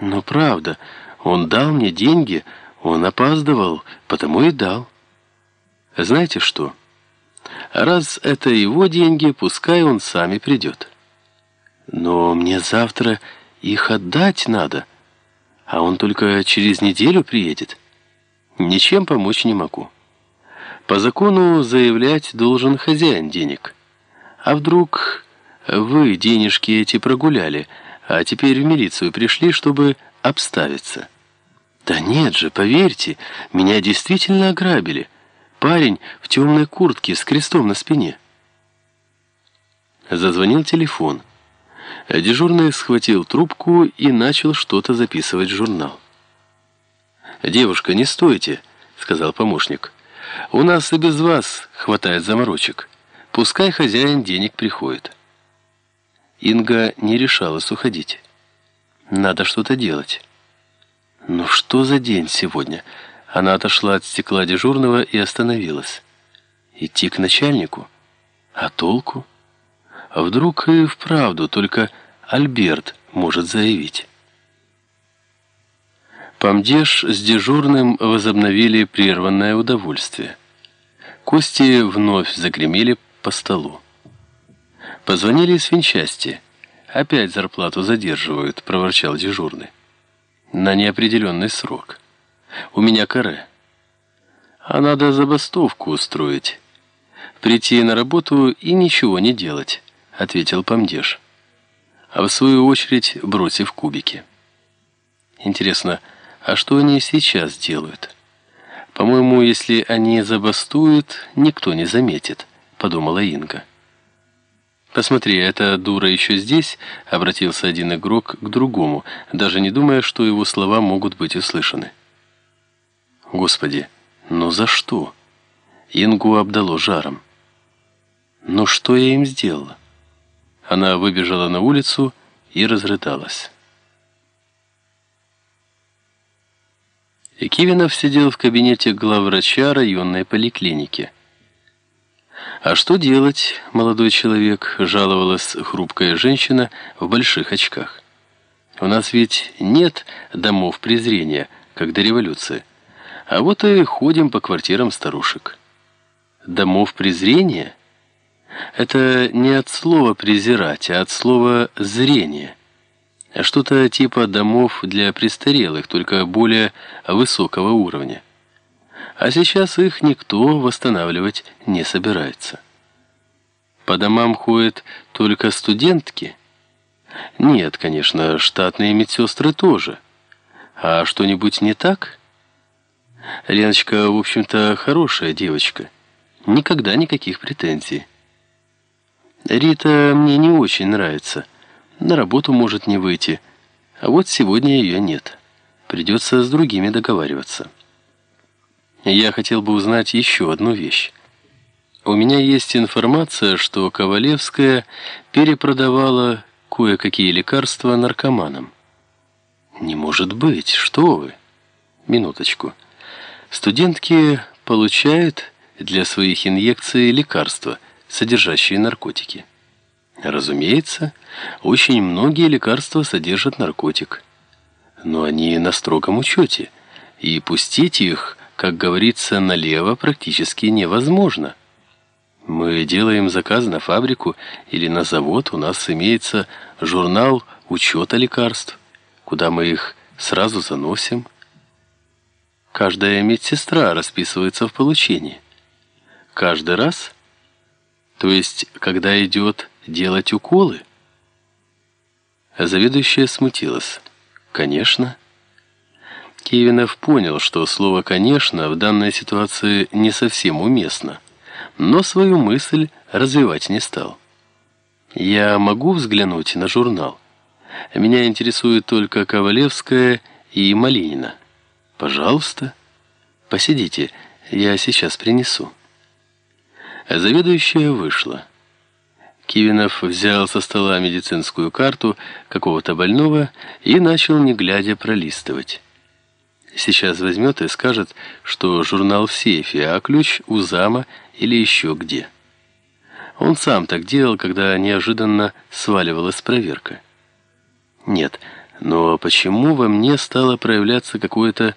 Но правда, он дал мне деньги, он опаздывал, потому и дал. Знаете что? Раз это его деньги, пускай он сами придет. Но мне завтра их отдать надо, а он только через неделю приедет. Ничем помочь не могу. По закону заявлять должен хозяин денег. А вдруг вы денежки эти прогуляли, а теперь в милицию пришли, чтобы обставиться? Да нет же, поверьте, меня действительно ограбили. Парень в темной куртке с крестом на спине. Зазвонил телефон. Дежурный схватил трубку и начал что-то записывать в журнал. «Девушка, не стойте», — сказал помощник. «У нас и без вас хватает заморочек. Пускай хозяин денег приходит». Инга не решалась уходить. «Надо что-то делать». «Ну что за день сегодня?» Она отошла от стекла дежурного и остановилась. «Идти к начальнику? А толку?» А вдруг и вправду только Альберт может заявить. Помдеж с дежурным возобновили прерванное удовольствие. Кости вновь загремели по столу. Позвонили из финчасти. «Опять зарплату задерживают», — проворчал дежурный. «На неопределенный срок. У меня каре. А надо забастовку устроить. Прийти на работу и ничего не делать» ответил Помдеж, а в свою очередь бросив кубики. Интересно, а что они сейчас делают? По-моему, если они забастуют, никто не заметит, подумала Инга. «Посмотри, эта дура еще здесь?» — обратился один игрок к другому, даже не думая, что его слова могут быть услышаны. «Господи, ну за что?» Ингу обдало жаром. «Ну что я им сделала?» Она выбежала на улицу и разрыдалась. И Кивинов сидел в кабинете главврача районной поликлиники. «А что делать, молодой человек?» – жаловалась хрупкая женщина в больших очках. «У нас ведь нет домов презрения, как до революции. А вот и ходим по квартирам старушек». «Домов презрения?» Это не от слова «презирать», а от слова «зрение». Что-то типа домов для престарелых, только более высокого уровня. А сейчас их никто восстанавливать не собирается. По домам ходят только студентки? Нет, конечно, штатные медсестры тоже. А что-нибудь не так? Леночка, в общем-то, хорошая девочка. Никогда никаких претензий. Рита мне не очень нравится. На работу может не выйти. А вот сегодня ее нет. Придется с другими договариваться. Я хотел бы узнать еще одну вещь. У меня есть информация, что Ковалевская перепродавала кое-какие лекарства наркоманам. Не может быть, что вы? Минуточку. Студентки получают для своих инъекций лекарства – содержащие наркотики. Разумеется, очень многие лекарства содержат наркотик. Но они на строгом учете, и пустить их, как говорится, налево практически невозможно. Мы делаем заказ на фабрику или на завод, у нас имеется журнал учета лекарств, куда мы их сразу заносим. Каждая медсестра расписывается в получении. Каждый раз – то есть, когда идет делать уколы? Заведующая смутилась. Конечно. Кевинов понял, что слово «конечно» в данной ситуации не совсем уместно, но свою мысль развивать не стал. «Я могу взглянуть на журнал? Меня интересует только Ковалевская и Малинина. Пожалуйста, посидите, я сейчас принесу». Заведующая вышла. Кивинов взял со стола медицинскую карту какого-то больного и начал, не глядя, пролистывать. Сейчас возьмет и скажет, что журнал в сейфе, а ключ у зама или еще где. Он сам так делал, когда неожиданно сваливалась проверка. Нет, Но почему во мне стало проявляться какое-то